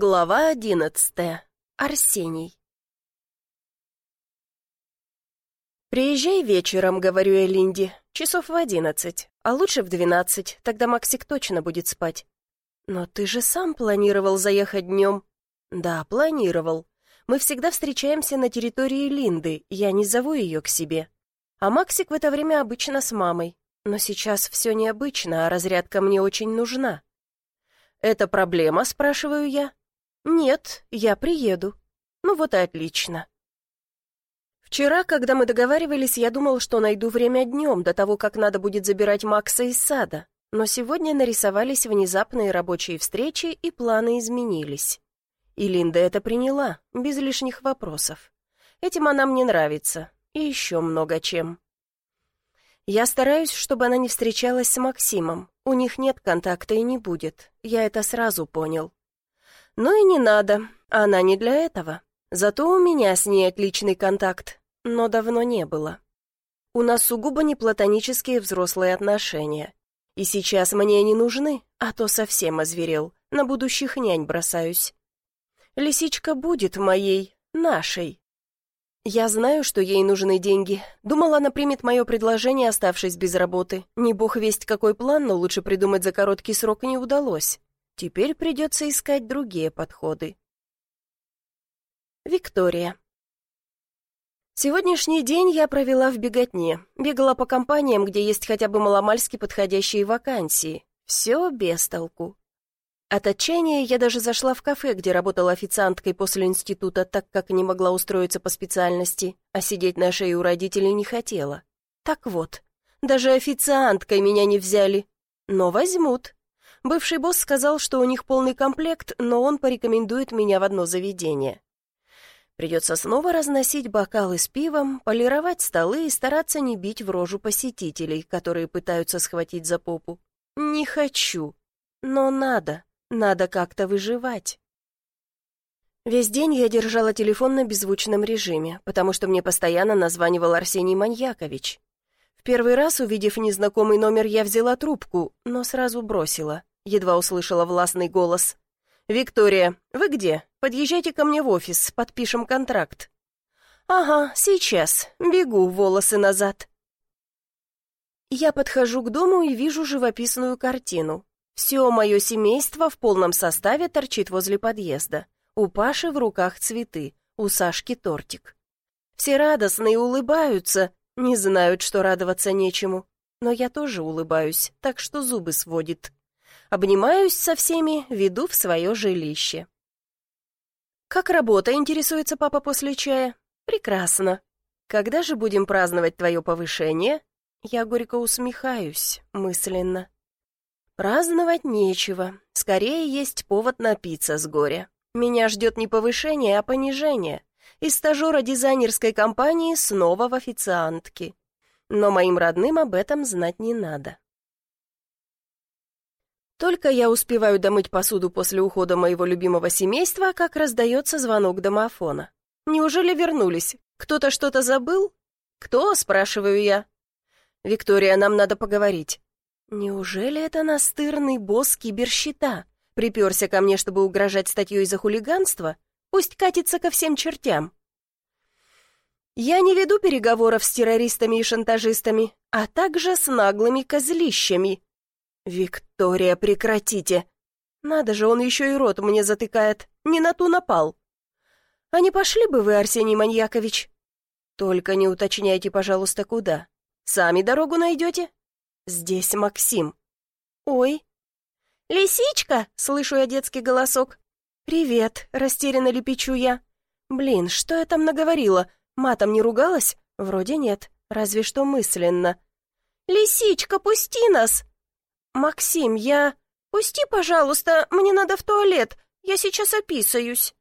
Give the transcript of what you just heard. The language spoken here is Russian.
Глава одиннадцатая. Арсений. «Приезжай вечером», — говорю я Линде, — «часов в одиннадцать, а лучше в двенадцать, тогда Максик точно будет спать». «Но ты же сам планировал заехать днем». «Да, планировал. Мы всегда встречаемся на территории Линды, я не зову ее к себе. А Максик в это время обычно с мамой. Но сейчас все необычно, а разрядка мне очень нужна». «Это проблема?» — спрашиваю я. «Нет, я приеду». «Ну вот и отлично». Вчера, когда мы договаривались, я думал, что найду время днем, до того, как надо будет забирать Макса из сада. Но сегодня нарисовались внезапные рабочие встречи, и планы изменились. И Линда это приняла, без лишних вопросов. Этим она мне нравится, и еще много чем. Я стараюсь, чтобы она не встречалась с Максимом. У них нет контакта и не будет. Я это сразу понял. Ну и не надо, она не для этого. Зато у меня с ней отличный контакт, но давно не было. У нас сугубо не платонические взрослые отношения. И сейчас мне они нужны, а то совсем озверел, на будущих нянь бросаюсь. Лисичка будет моей, нашей. Я знаю, что ей нужны деньги. Думала, она примет мое предложение, оставшись без работы. Не бог весть какой план, но лучше придумать за короткий срок не удалось. Теперь придется искать другие подходы. Виктория. Сегодняшний день я провела в беготне. Бегала по компаниям, где есть хотя бы маломальски подходящие вакансии. Все без толку. От отчаяния я даже зашла в кафе, где работала официанткой после института, так как не могла устроиться по специальности, а сидеть на шее у родителей не хотела. Так вот, даже официанткой меня не взяли. Но возьмут. Бывший босс сказал, что у них полный комплект, но он порекомендует меня в одно заведение. Придется снова разносить бокалы с пивом, полировать столы и стараться не бить в рожу посетителей, которые пытаются схватить за попу. Не хочу, но надо, надо как-то выживать. Весь день я держала телефон на беззвучном режиме, потому что мне постоянно названивал Арсений Маньякович. В первый раз, увидев незнакомый номер, я взяла трубку, но сразу бросила едва услышала властный голос. «Виктория, вы где? Подъезжайте ко мне в офис, подпишем контракт». «Ага, сейчас. Бегу, волосы назад». Я подхожу к дому и вижу живописную картину. Все мое семейство в полном составе торчит возле подъезда. У Паши в руках цветы, у Сашки тортик. Все радостные улыбаются, не знают, что радоваться нечему. Но я тоже улыбаюсь, так что зубы сводит. Обнимаюсь со всеми, веду в свое жилище. «Как работа?» — интересуется папа после чая. «Прекрасно. Когда же будем праздновать твое повышение?» Я горько усмехаюсь, мысленно. Праздновать нечего. Скорее есть повод напиться с горя. Меня ждет не повышение, а понижение. Из стажера дизайнерской компании снова в официантки. Но моим родным об этом знать не надо. Только я успеваю домыть посуду после ухода моего любимого семейства, как раздается звонок домофона. Неужели вернулись? Кто-то что-то забыл? Кто, спрашиваю я. Виктория, нам надо поговорить. Неужели это настырный босс киберщита? Приперся ко мне, чтобы угрожать статьей за хулиганство? Пусть катится ко всем чертям. Я не веду переговоров с террористами и шантажистами, а также с наглыми козлищами, «Виктория, прекратите! Надо же, он еще и рот мне затыкает. Не на ту напал!» «А не пошли бы вы, Арсений Маньякович?» «Только не уточняйте, пожалуйста, куда. Сами дорогу найдете?» «Здесь Максим». «Ой!» «Лисичка!» — слышу я детский голосок. «Привет!» — растерянно лепечу я. «Блин, что я там наговорила? Матом не ругалась? Вроде нет, разве что мысленно». «Лисичка, пусти нас!» «Максим, я...» «Пусти, пожалуйста, мне надо в туалет, я сейчас описаюсь».